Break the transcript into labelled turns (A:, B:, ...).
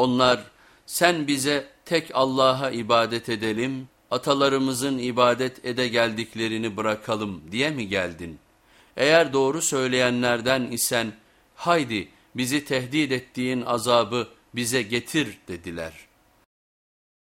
A: Onlar sen bize tek Allah'a ibadet edelim, atalarımızın ibadet ede geldiklerini bırakalım diye mi geldin? Eğer doğru söyleyenlerden isen haydi bizi tehdit ettiğin azabı bize getir dediler.''